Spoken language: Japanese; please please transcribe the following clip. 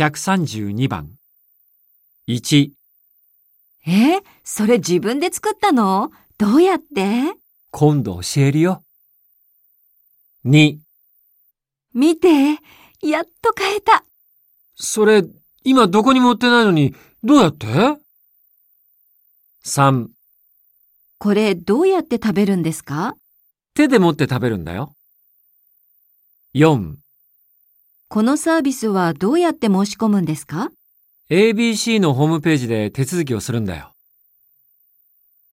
132番。1、え、それ自分で作ったの？どうやって？今度教えるよ。2、見て、やっと買えた。それ、今どこにも売ってないのに、どうやって ?3、これどうやって食べるんですか？手で持って食べるんだよ。4、このサービスはどうやって申し込むんですか？ABC のホームページで手続きをするんだよ。